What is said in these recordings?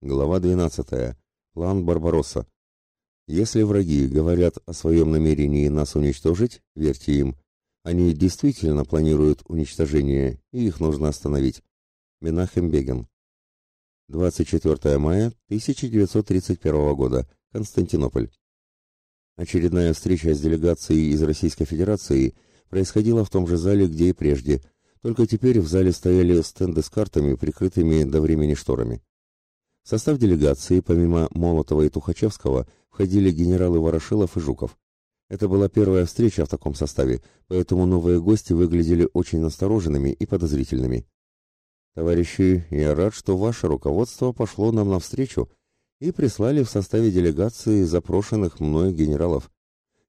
Глава 12. План Барбаросса. Если враги говорят о своем намерении нас уничтожить, верьте им. Они действительно планируют уничтожение, и их нужно остановить. Менахем Беген. 24 мая 1931 года. Константинополь. Очередная встреча с делегацией из Российской Федерации происходила в том же зале, где и прежде, только теперь в зале стояли стенды с картами, прикрытыми до времени шторами. В состав делегации, помимо Молотова и Тухачевского, входили генералы Ворошилов и Жуков. Это была первая встреча в таком составе, поэтому новые гости выглядели очень настороженными и подозрительными. Товарищи, я рад, что ваше руководство пошло нам навстречу и прислали в составе делегации запрошенных мной генералов.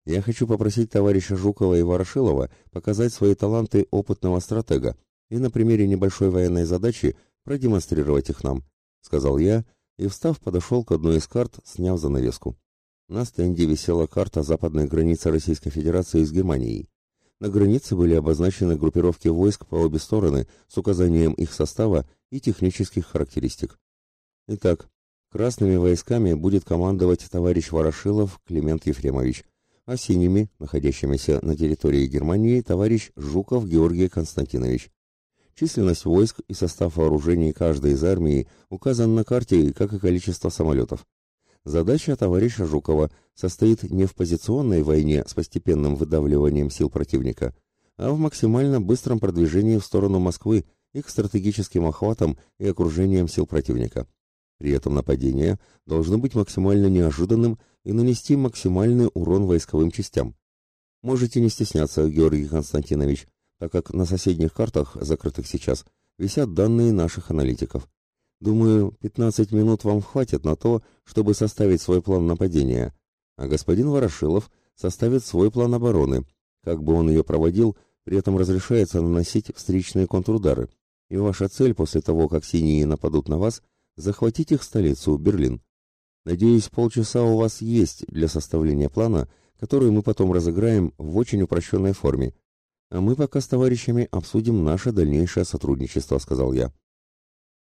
Я хочу попросить товарища Жукова и Ворошилова показать свои таланты опытного стратега и на примере небольшой военной задачи продемонстрировать их нам, сказал я и, встав, подошел к одной из карт, сняв занавеску. На стенде висела карта западной границы Российской Федерации с Германией. На границе были обозначены группировки войск по обе стороны с указанием их состава и технических характеристик. Итак, красными войсками будет командовать товарищ Ворошилов Климент Ефремович, а синими, находящимися на территории Германии, товарищ Жуков Георгий Константинович. Численность войск и состав вооружений каждой из армии указан на карте, как и количество самолетов. Задача товарища Жукова состоит не в позиционной войне с постепенным выдавливанием сил противника, а в максимально быстром продвижении в сторону Москвы и к стратегическим охватам и окружениям сил противника. При этом нападение должно быть максимально неожиданным и нанести максимальный урон войсковым частям. Можете не стесняться, Георгий Константинович, так как на соседних картах, закрытых сейчас, висят данные наших аналитиков. Думаю, 15 минут вам хватит на то, чтобы составить свой план нападения, а господин Ворошилов составит свой план обороны. Как бы он ее проводил, при этом разрешается наносить встречные контрудары. И ваша цель после того, как синие нападут на вас, захватить их столицу, Берлин. Надеюсь, полчаса у вас есть для составления плана, который мы потом разыграем в очень упрощенной форме. А мы пока с товарищами обсудим наше дальнейшее сотрудничество, сказал я.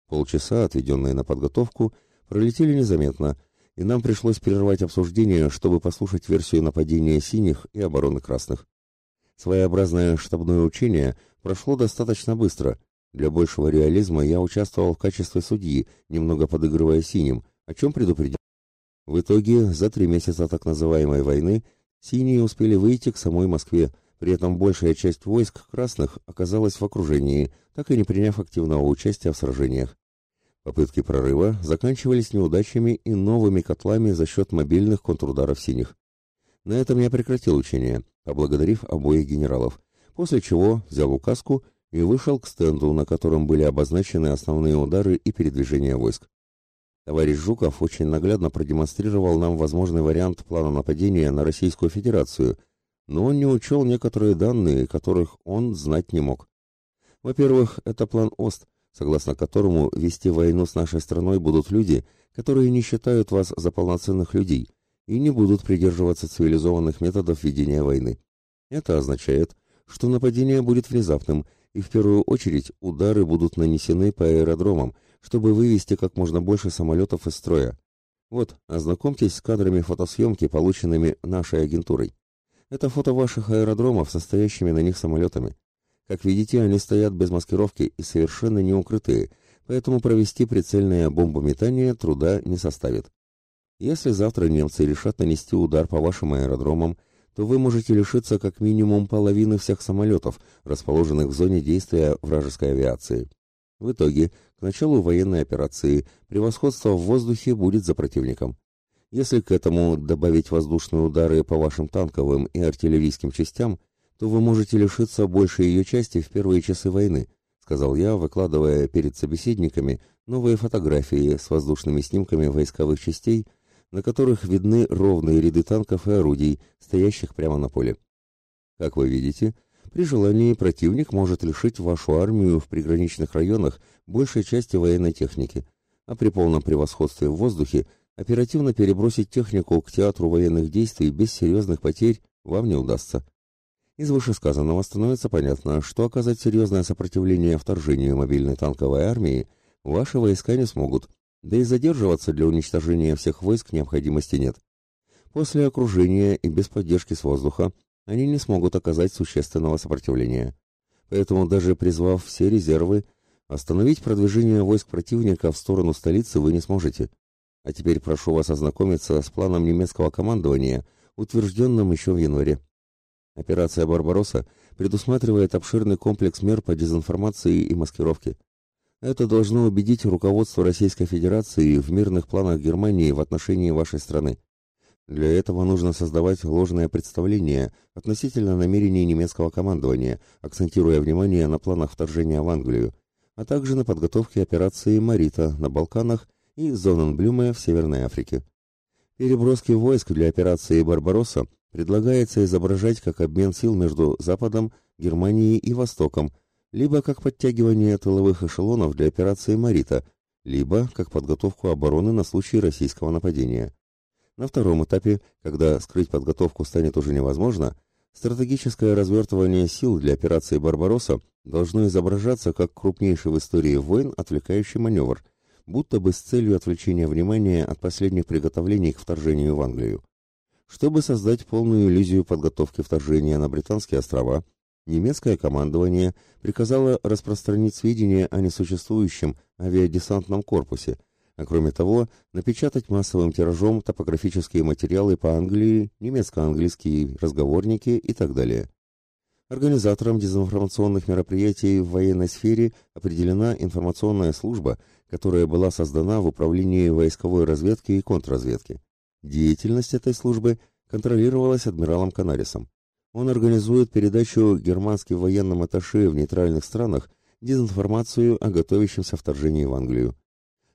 Полчаса, отведенные на подготовку, пролетели незаметно, и нам пришлось прервать обсуждение, чтобы послушать версию нападения синих и обороны красных. Своеобразное штабное учение прошло достаточно быстро. Для большего реализма я участвовал в качестве судьи, немного подыгрывая синим, о чем предупредил. В итоге, за три месяца так называемой войны, синие успели выйти к самой Москве, при этом большая часть войск красных оказалась в окружении, так и не приняв активного участия в сражениях. Попытки прорыва заканчивались неудачами и новыми котлами за счет мобильных контрударов синих. На этом я прекратил учение, поблагодарив обоих генералов, после чего взял указку и вышел к стенду, на котором были обозначены основные удары и передвижения войск. Товарищ Жуков очень наглядно продемонстрировал нам возможный вариант плана нападения на Российскую Федерацию – но он не учел некоторые данные, которых он знать не мог. Во-первых, это план ОСТ, согласно которому вести войну с нашей страной будут люди, которые не считают вас за полноценных людей и не будут придерживаться цивилизованных методов ведения войны. Это означает, что нападение будет внезапным, и в первую очередь удары будут нанесены по аэродромам, чтобы вывести как можно больше самолетов из строя. Вот, ознакомьтесь с кадрами фотосъемки, полученными нашей агентурой. Это фото ваших аэродромов, состоящими на них самолетами. Как видите, они стоят без маскировки и совершенно не укрытые, поэтому провести прицельное бомбометание труда не составит. Если завтра немцы решат нанести удар по вашим аэродромам, то вы можете лишиться как минимум половины всех самолетов, расположенных в зоне действия вражеской авиации. В итоге, к началу военной операции, превосходство в воздухе будет за противником. Если к этому добавить воздушные удары по вашим танковым и артиллерийским частям, то вы можете лишиться большей ее части в первые часы войны, сказал я, выкладывая перед собеседниками новые фотографии с воздушными снимками войсковых частей, на которых видны ровные ряды танков и орудий, стоящих прямо на поле. Как вы видите, при желании противник может лишить вашу армию в приграничных районах большей части военной техники, а при полном превосходстве в воздухе оперативно перебросить технику к театру военных действий без серьезных потерь вам не удастся. Из вышесказанного становится понятно, что оказать серьезное сопротивление вторжению мобильной танковой армии ваши войска не смогут, да и задерживаться для уничтожения всех войск необходимости нет. После окружения и без поддержки с воздуха они не смогут оказать существенного сопротивления. Поэтому даже призвав все резервы, остановить продвижение войск противника в сторону столицы вы не сможете. А теперь прошу вас ознакомиться с планом немецкого командования, утвержденным еще в январе. Операция «Барбаросса» предусматривает обширный комплекс мер по дезинформации и маскировке. Это должно убедить руководство Российской Федерации в мирных планах Германии в отношении вашей страны. Для этого нужно создавать ложное представление относительно намерений немецкого командования, акцентируя внимание на планах вторжения в Англию, а также на подготовке операции «Марита» на Балканах и «Зоненблюме» в Северной Африке. Переброски войск для операции «Барбаросса» предлагается изображать как обмен сил между Западом, Германией и Востоком, либо как подтягивание тыловых эшелонов для операции «Марита», либо как подготовку обороны на случай российского нападения. На втором этапе, когда скрыть подготовку станет уже невозможно, стратегическое развертывание сил для операции «Барбаросса» должно изображаться как крупнейший в истории войн отвлекающий маневр, будто бы с целью отвлечения внимания от последних приготовлений к вторжению в Англию. Чтобы создать полную иллюзию подготовки вторжения на Британские острова, немецкое командование приказало распространить сведения о несуществующем авиадесантном корпусе, а кроме того, напечатать массовым тиражом топографические материалы по Англии, немецко-английские разговорники и так далее. Организатором дезинформационных мероприятий в военной сфере определена информационная служба, которая была создана в Управлении войсковой разведки и контрразведки. Деятельность этой службы контролировалась адмиралом Канарисом. Он организует передачу германским военным атташе в нейтральных странах дезинформацию о готовящемся вторжении в Англию.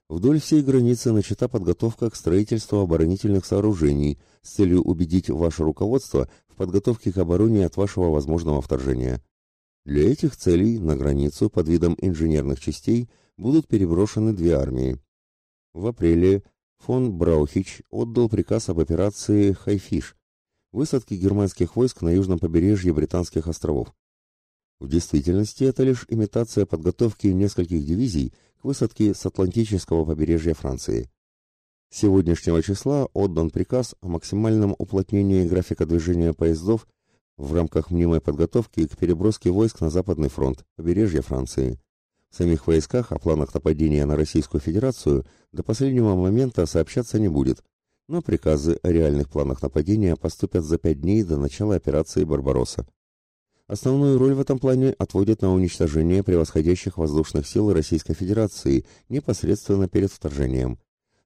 Вдоль всей границы начата подготовка к строительству оборонительных сооружений с целью убедить ваше руководство в подготовке к обороне от вашего возможного вторжения. Для этих целей на границу под видом инженерных частей будут переброшены две армии. В апреле фон Браухич отдал приказ об операции «Хайфиш» – высадке германских войск на южном побережье Британских островов. В действительности это лишь имитация подготовки нескольких дивизий к высадке с Атлантического побережья Франции. С сегодняшнего числа отдан приказ о максимальном уплотнении графика движения поездов в рамках мнимой подготовки к переброске войск на Западный фронт, побережье Франции. В самих войсках о планах нападения на Российскую Федерацию до последнего момента сообщаться не будет, но приказы о реальных планах нападения поступят за пять дней до начала операции «Барбаросса». Основную роль в этом плане отводят на уничтожение превосходящих воздушных сил Российской Федерации непосредственно перед вторжением.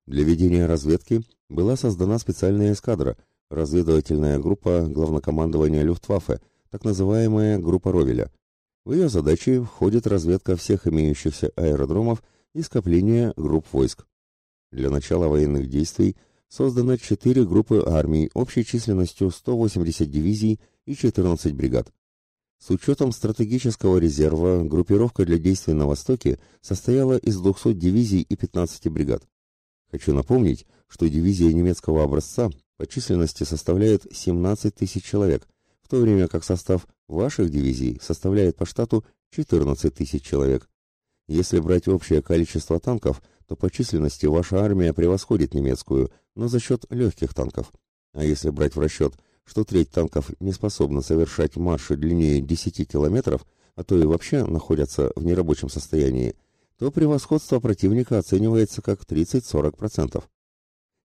Для ведения разведки была создана специальная эскадра, разведывательная группа главнокомандования Люфтваффе, так называемая группа Ровеля. В ее задачи входит разведка всех имеющихся аэродромов и скопление групп войск. Для начала военных действий создано 4 группы армий общей численностью 180 дивизий и 14 бригад. С учетом стратегического резерва группировка для действий на Востоке состояла из 200 дивизий и 15 бригад. Хочу напомнить, что дивизия немецкого образца по численности составляет 17 тысяч человек, в то время как состав ваших дивизий составляет по штату 14 тысяч человек. Если брать общее количество танков, то по численности ваша армия превосходит немецкую, но за счет легких танков. А если брать в расчет что треть танков не способна совершать марши длиннее 10 километров, а то и вообще находятся в нерабочем состоянии, то превосходство противника оценивается как 30-40%.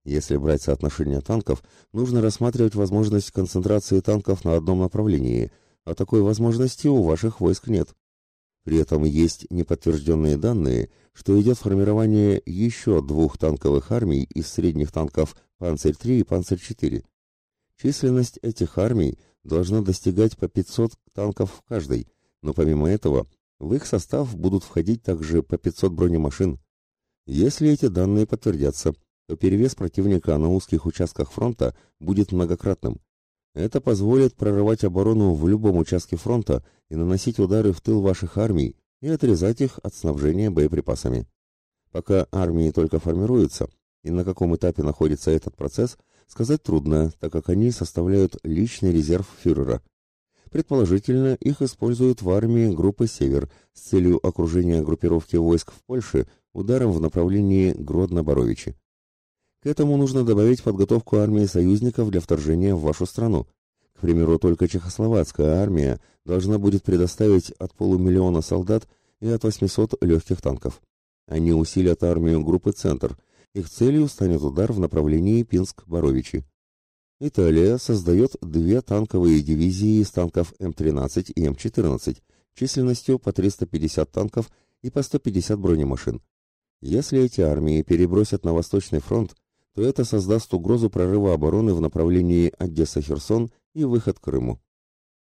Если брать соотношение танков, нужно рассматривать возможность концентрации танков на одном направлении, а такой возможности у ваших войск нет. При этом есть неподтвержденные данные, что идет формирование еще двух танковых армий из средних танков «Панцирь-3» и «Панцирь-4». Численность этих армий должна достигать по 500 танков в каждой, но помимо этого в их состав будут входить также по 500 бронемашин. Если эти данные подтвердятся, то перевес противника на узких участках фронта будет многократным. Это позволит прорывать оборону в любом участке фронта и наносить удары в тыл ваших армий и отрезать их от снабжения боеприпасами. Пока армии только формируются, и на каком этапе находится этот процесс, сказать трудно, так как они составляют личный резерв фюрера. Предположительно, их используют в армии группы «Север» с целью окружения группировки войск в Польше ударом в направлении Гродно-Боровичи. К этому нужно добавить подготовку армии союзников для вторжения в вашу страну. К примеру, только чехословацкая армия должна будет предоставить от полумиллиона солдат и от 800 легких танков. Они усилят армию группы «Центр». Их целью станет удар в направлении Пинск-Боровичи. Италия создает две танковые дивизии из танков М-13 и М-14 численностью по 350 танков и по 150 бронемашин. Если эти армии перебросят на Восточный фронт, то это создаст угрозу прорыва обороны в направлении Одесса-Херсон и выход к Крыму.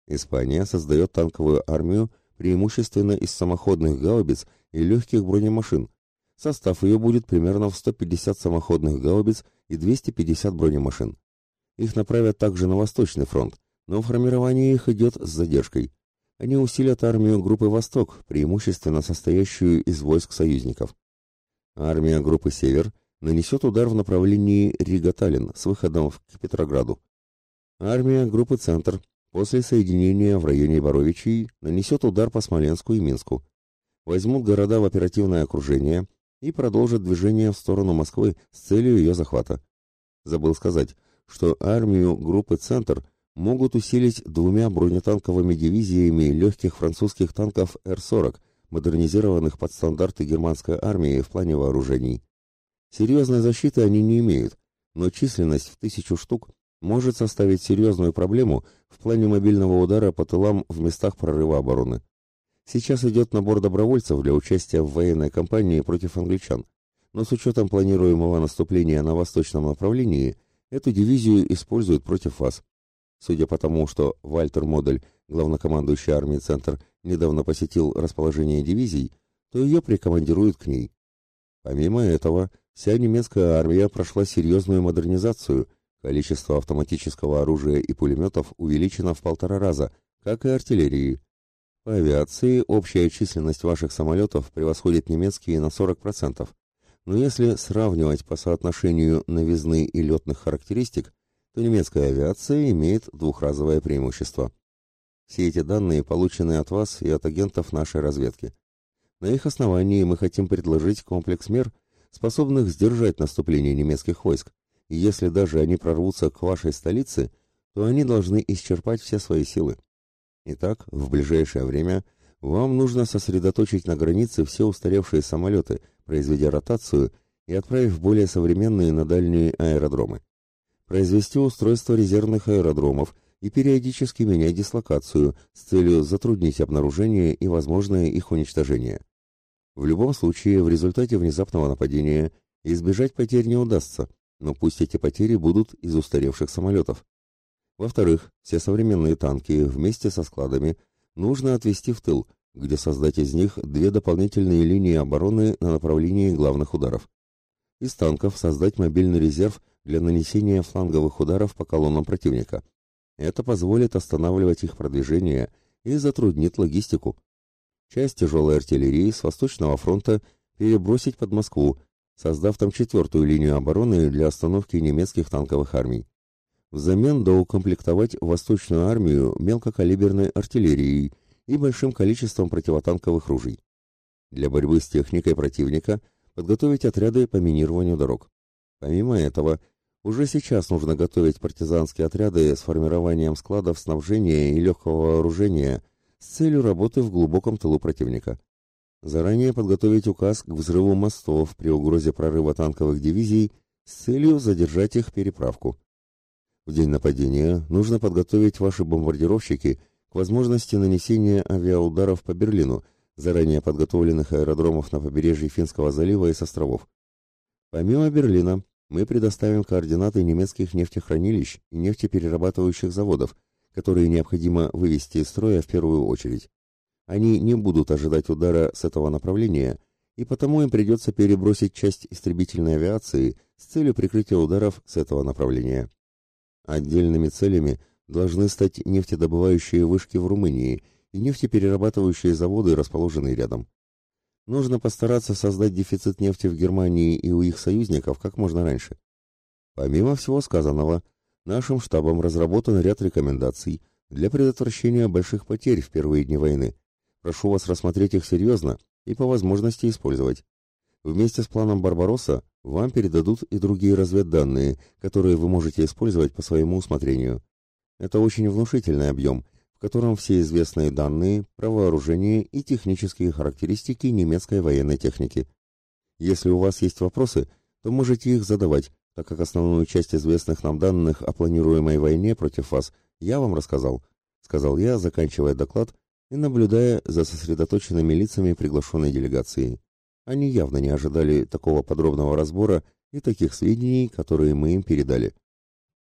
Испания создает танковую армию преимущественно из самоходных гаубиц и легких бронемашин. Состав ее будет примерно в 150 самоходных гаубиц и 250 бронемашин. Их направят также на Восточный фронт, но формирование их идет с задержкой. Они усилят армию группы «Восток», преимущественно состоящую из войск союзников. Армия группы «Север» нанесет удар в направлении Рига-Таллин с выходом к Петрограду. Армия группы «Центр» после соединения в районе Боровичей нанесет удар по Смоленску и Минску. Возьмут города в оперативное окружение и продолжат движение в сторону Москвы с целью ее захвата. Забыл сказать, что армию группы «Центр» могут усилить двумя бронетанковыми дивизиями легких французских танков Р-40, модернизированных под стандарты германской армии в плане вооружений. Серьезной защиты они не имеют, но численность в тысячу штук может составить серьезную проблему в плане мобильного удара по тылам в местах прорыва обороны. Сейчас идет набор добровольцев для участия в военной кампании против англичан, но с учетом планируемого наступления на восточном направлении Эту дивизию используют против вас. Судя по тому, что Вальтер Модель, главнокомандующий армией Центр, недавно посетил расположение дивизий, то ее прикомандируют к ней. Помимо этого, вся немецкая армия прошла серьезную модернизацию, количество автоматического оружия и пулеметов увеличено в полтора раза, как и артиллерии. По авиации общая численность ваших самолетов превосходит немецкие на 40%. Но если сравнивать по соотношению новизны и летных характеристик, то немецкая авиация имеет двухразовое преимущество. Все эти данные получены от вас и от агентов нашей разведки. На их основании мы хотим предложить комплекс мер, способных сдержать наступление немецких войск, и если даже они прорвутся к вашей столице, то они должны исчерпать все свои силы. Итак, в ближайшее время вам нужно сосредоточить на границе все устаревшие самолеты – произведя ротацию и отправив более современные на дальние аэродромы. Произвести устройство резервных аэродромов и периодически менять дислокацию с целью затруднить обнаружение и возможное их уничтожение. В любом случае, в результате внезапного нападения избежать потерь не удастся, но пусть эти потери будут из устаревших самолетов. Во-вторых, все современные танки вместе со складами нужно отвести в тыл, где создать из них две дополнительные линии обороны на направлении главных ударов. Из танков создать мобильный резерв для нанесения фланговых ударов по колоннам противника. Это позволит останавливать их продвижение и затруднит логистику. Часть тяжелой артиллерии с Восточного фронта перебросить под Москву, создав там четвертую линию обороны для остановки немецких танковых армий. Взамен доукомплектовать Восточную армию мелкокалиберной артиллерией – и большим количеством противотанковых ружей. Для борьбы с техникой противника подготовить отряды по минированию дорог. Помимо этого, уже сейчас нужно готовить партизанские отряды с формированием складов снабжения и легкого вооружения с целью работы в глубоком тылу противника. Заранее подготовить указ к взрыву мостов при угрозе прорыва танковых дивизий с целью задержать их переправку. В день нападения нужно подготовить ваши бомбардировщики – возможности нанесения авиаударов по Берлину, заранее подготовленных аэродромов на побережье Финского залива и с островов. Помимо Берлина, мы предоставим координаты немецких нефтехранилищ и нефтеперерабатывающих заводов, которые необходимо вывести из строя в первую очередь. Они не будут ожидать удара с этого направления, и потому им придется перебросить часть истребительной авиации с целью прикрытия ударов с этого направления. Отдельными целями – должны стать нефтедобывающие вышки в Румынии и нефтеперерабатывающие заводы, расположенные рядом. Нужно постараться создать дефицит нефти в Германии и у их союзников как можно раньше. Помимо всего сказанного, нашим штабом разработан ряд рекомендаций, для предотвращения больших потерь в первые дни войны. Прошу вас рассмотреть их серьезно и по возможности использовать. Вместе с планом Барбаросса вам передадут и другие разведданные, которые вы можете использовать по своему усмотрению. Это очень внушительный объем, в котором все известные данные про вооружение и технические характеристики немецкой военной техники. Если у вас есть вопросы, то можете их задавать, так как основную часть известных нам данных о планируемой войне против вас я вам рассказал, сказал я, заканчивая доклад и наблюдая за сосредоточенными лицами приглашенной делегации. Они явно не ожидали такого подробного разбора и таких сведений, которые мы им передали.